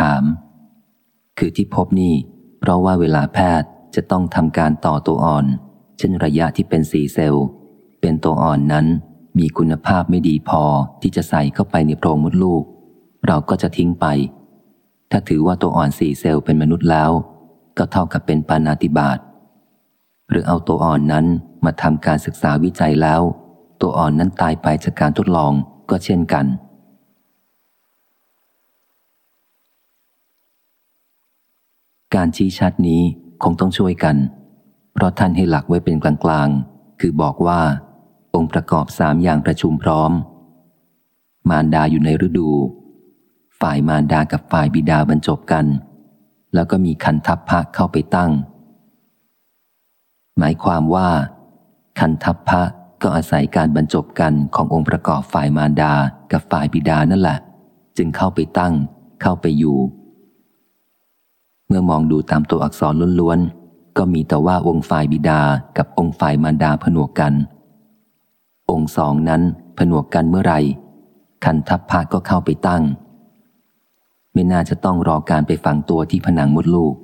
ถาม คือที่พบนี่ เพราะว่าเวลาแพทย์จะต้องทำการต่อตัวอ่อน เช่นระยะที่เป็นสีเซลล์ เป็นตัวอ่อนนั้นมีคุณภาพไม่ดีพอที่จะใส่เข้าไปในโพรงมดลูก เราก็จะทิ้งไป ถ้าถือว่าตัวอ่อนสี่เซลล์เป็นมนุษย์แล้ว ก็เท่ากับเป็นปานาติบาตหรือเอาตัวอ่อนนั้นมาทำการศึกษาวิจัยแล้ว ตัวอ่อนนั้นตายไปจากการทดลองก็เช่นกัน การชี้ชัดนี้คงต้องช่วยกัน เพราะท่านให้หลักไว้เป็นกลางๆ คือบอกว่า องค์ประกอบสามอย่างประชุมพร้อม มารดาอยู่ในฤดู ฝ่ายมารดากับฝ่ายบิดาบรรจบกัน แล้วก็มีคันทัพพระเข้าไปตั้ง หมายความว่า คันทัพพระก็อาศัยการบรรจบกันขององค์ประกอบฝ่ายมารดากับฝ่ายบิดานั่นแหละ จึงเข้าไปตั้ง เข้าไปอยู่ มองดูตามตัวอักษรล้วนๆ ก็มีแต่ว่าองค์ฝ่ายบิดากับองค์ฝ่ายมารดาผนวกกัน องค์สองนั้นผนวกกันเมื่อไรคันทัพพะก็เข้าไปตั้ง ไม่น่าจะต้องรอการไปฝังตัวที่ผนังมดลูก